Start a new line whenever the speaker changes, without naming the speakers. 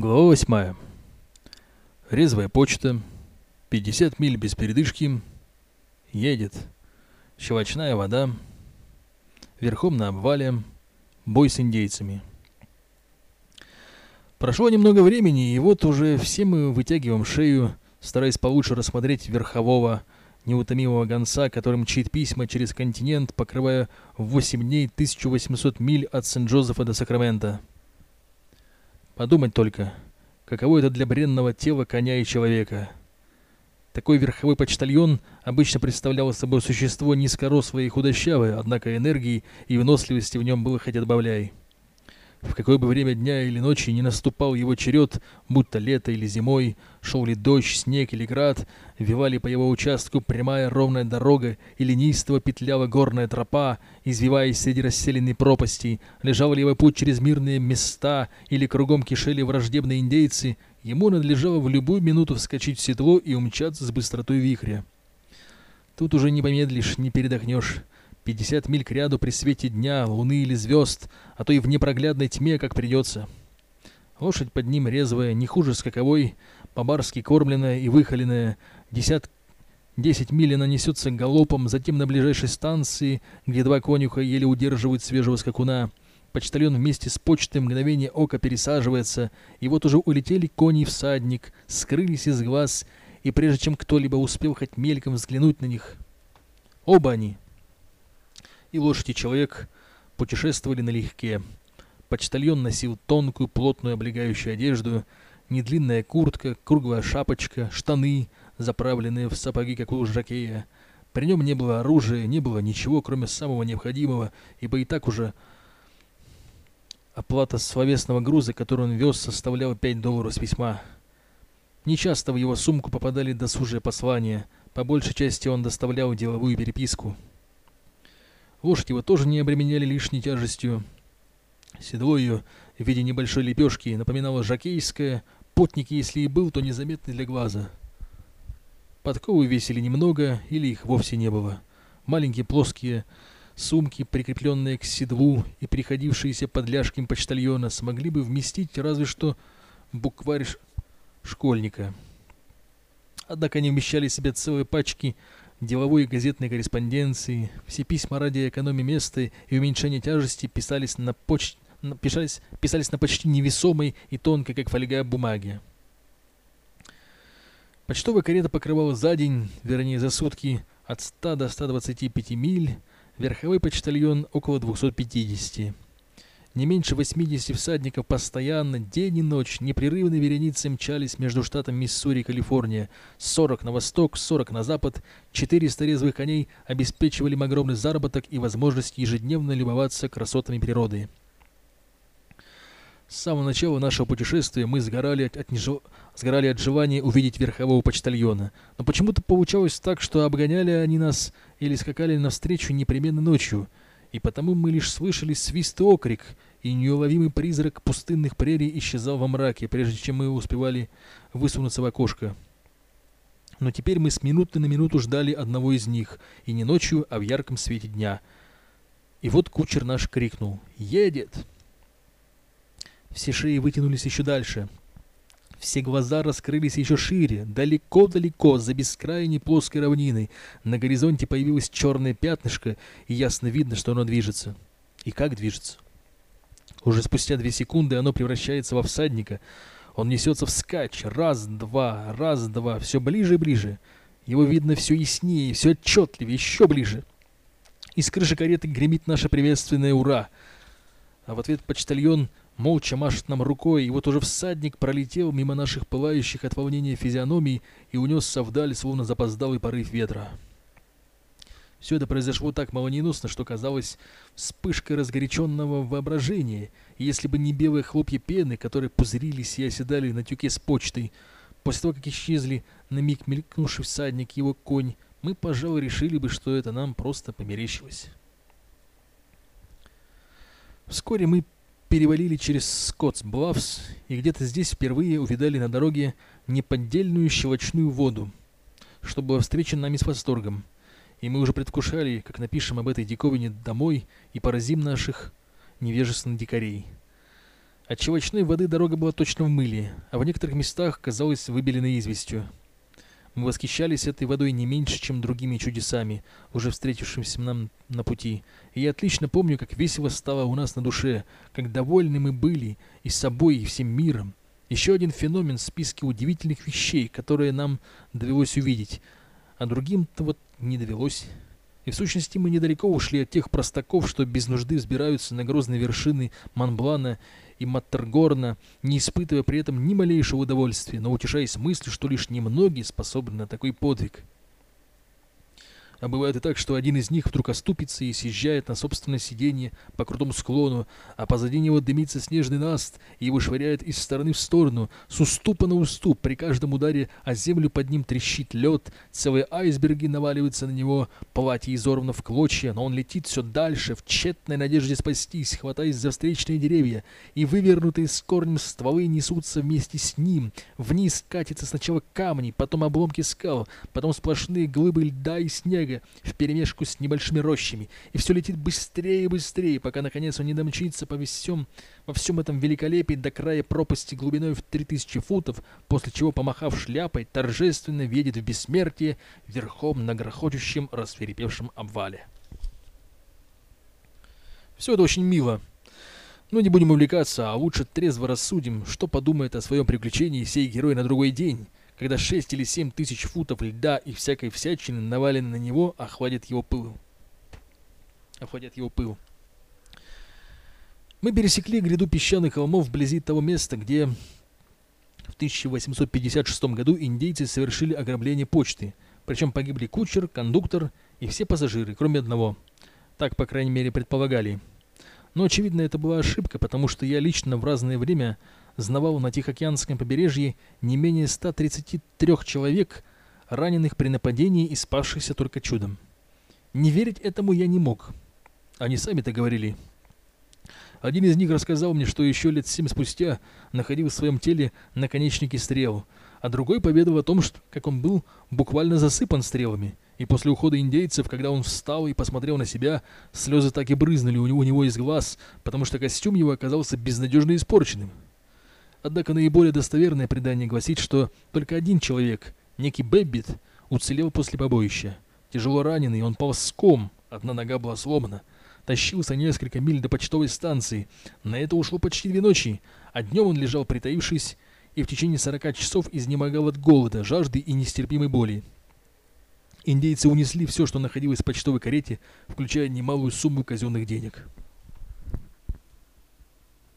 Глава восьмая. Резвая почта. 50 миль без передышки. Едет. Щелочная вода. Верхом на обвале. Бой с индейцами. Прошло немного времени, и вот уже все мы вытягиваем шею, стараясь получше рассмотреть верхового, неутомимого гонца, который мчит письма через континент, покрывая в 8 дней 1800 миль от Сент-Джозефа до Сакрамента. Подумать только, каково это для бренного тела коня и человека. Такой верховой почтальон обычно представлял собой существо низкорослое и худощавое, однако энергии и выносливости в нем было хоть отбавляй. В какое бы время дня или ночи не наступал его черед, будь то лето или зимой, шел ли дождь, снег или град, вивали по его участку прямая ровная дорога или неистово петляла горная тропа, извиваясь среди расселенной пропасти, лежал ли его путь через мирные места или кругом кишели враждебные индейцы, ему надлежало в любую минуту вскочить в седло и умчаться с быстротой вихря. Тут уже не помедлишь, не передохнешь. 50 миль к ряду при свете дня, луны или звезд, а то и в непроглядной тьме, как придется. Лошадь под ним резвая, не хуже скаковой, по-барски кормленная и выхоленная. Десят... Десять миль она несется галопом, затем на ближайшей станции, где два конюха еле удерживают свежего скакуна. Почтальон вместе с почтой мгновение ока пересаживается, и вот уже улетели кони и всадник, скрылись из глаз, и прежде чем кто-либо успел хоть мельком взглянуть на них, оба они, и лошадь и человек путешествовали налегке. Почтальон носил тонкую, плотную облегающую одежду, недлинная куртка, круглая шапочка, штаны, заправленные в сапоги, как у жакея. При нем не было оружия, не было ничего, кроме самого необходимого, ибо и так уже оплата словесного груза, который он вез, составляла 5 долларов с письма. Нечасто в его сумку попадали досужие послания, по большей части он доставлял деловую переписку. Лошадь его тоже не обременяли лишней тяжестью. Седло ее в виде небольшой лепешки напоминало жакейское, потник, если и был, то незаметный для глаза. Подковы весили немного, или их вовсе не было. Маленькие плоские сумки, прикрепленные к седлу и приходившиеся под ляжким почтальона, смогли бы вместить разве что букварь школьника. Однако они вмещали в себя целые пачки деловой и газетной корреспонденции, все письма ради экономии места и уменьшения тяжести писались на, поч... писались... писались на почти невесомой и тонкой, как фольга, бумаге. Почтовая карета покрывала за день, вернее за сутки, от 100 до 125 миль, верховой почтальон около 250. Не меньше 80 всадников постоянно, день и ночь, непрерывной вереницей мчались между штатом Миссури и Калифорния. 40 на восток, 40 на запад. 400 резвых коней обеспечивали им огромный заработок и возможность ежедневно любоваться красотами природы. С самого начала нашего путешествия мы сгорали от, нежел... сгорали от желания увидеть верхового почтальона. Но почему-то получалось так, что обгоняли они нас или скакали навстречу непременно ночью – и потому мы лишь слышали свист и окрик, и неуловимый призрак пустынных прерий исчезал во мраке, прежде чем мы успевали высунуться в окошко. Но теперь мы с минуты на минуту ждали одного из них, и не ночью, а в ярком свете дня. И вот кучер наш крикнул «Едет!». Все шеи вытянулись еще дальше. Все глаза раскрылись еще шире, далеко-далеко, за бескрайней плоской равниной. На горизонте появилось черное пятнышко, и ясно видно, что оно движется. И как движется? Уже спустя две секунды оно превращается во всадника. Он несется вскачь, раз-два, раз-два, все ближе и ближе. Его видно все яснее, все отчетливее, еще ближе. Из крыши кареты гремит наше приветственное «Ура!». А в ответ почтальон молча машет нам рукой, и вот уже всадник пролетел мимо наших пылающих от волнения физиономий и унесся вдаль, словно запоздалый порыв ветра. Все это произошло так молниеносно, что казалось вспышкой разгоряченного воображения, и если бы не белые хлопья пены, которые пузырились и оседали на тюке с почтой, после того, как исчезли на миг мелькнувший всадник его конь, мы, пожалуй, решили бы, что это нам просто померещилось. Вскоре мы перевалили через Скоттс-Блавс и где-то здесь впервые увидали на дороге неподдельную щелочную воду, что было встречено нами с восторгом. И мы уже предвкушали, как напишем об этой диковине домой и поразим наших невежественных дикарей. От щелочной воды дорога была точно в мыле, а в некоторых местах казалась выбеленной известью. Мы восхищались этой водой не меньше, чем другими чудесами, уже встретившимися нам на пути. И я отлично помню, как весело стало у нас на душе, как довольны мы были и собой, и всем миром. Еще один феномен в списке удивительных вещей, которые нам довелось увидеть, а другим-то вот не довелось. И в сущности мы недалеко ушли от тех простаков, что без нужды взбираются на грозные вершины Монблана и Маттергорна, не испытывая при этом ни малейшего удовольствия, но утешаясь мыслью, что лишь немногие способны на такой подвиг. А бывает и так, что один из них вдруг оступится и съезжает на собственное сиденье по крутому склону, а позади него дымится снежный наст и его швыряет из стороны в сторону, с уступа на уступ. При каждом ударе о землю под ним трещит лед, целые айсберги наваливаются на него, платье изорвано в клочья, но он летит все дальше, в тщетной надежде спастись, хватаясь за встречные деревья, и вывернутые с корнем стволы несутся вместе с ним. Вниз катятся сначала камни, потом обломки скал, потом сплошные глыбы льда и снега, снега вперемешку с небольшими рощами, и все летит быстрее и быстрее, пока наконец он не домчится по всем, во всем этом великолепии до края пропасти глубиной в 3000 футов, после чего, помахав шляпой, торжественно въедет в бессмертие верхом на грохочущем расферепевшем обвале. Все это очень мило. Но не будем увлекаться, а лучше трезво рассудим, что подумает о своем приключении сей герой на другой день, когда 6 или 7 тысяч футов льда и всякой всячины навалены на него, охватит его пыл. Охватит его пыл. Мы пересекли гряду песчаных холмов вблизи того места, где в 1856 году индейцы совершили ограбление почты, причем погибли кучер, кондуктор и все пассажиры, кроме одного. Так, по крайней мере, предполагали. Но, очевидно, это была ошибка, потому что я лично в разное время знавал на Тихоокеанском побережье не менее 133 человек, раненых при нападении и спасшихся только чудом. Не верить этому я не мог. Они сами-то говорили. Один из них рассказал мне, что еще лет семь спустя находил в своем теле наконечники стрел, а другой поведал о том, что, как он был буквально засыпан стрелами. И после ухода индейцев, когда он встал и посмотрел на себя, слезы так и брызнули у него, у него из глаз, потому что костюм его оказался безнадежно испорченным. Однако наиболее достоверное предание гласит, что только один человек, некий Бэббит, уцелел после побоища. Тяжело раненый, он ползком, одна нога была сломана. Тащился несколько миль до почтовой станции. На это ушло почти две ночи, а днем он лежал притаившись и в течение 40 часов изнемогал от голода, жажды и нестерпимой боли. Индейцы унесли все, что находилось в почтовой карете, включая немалую сумму казенных денег.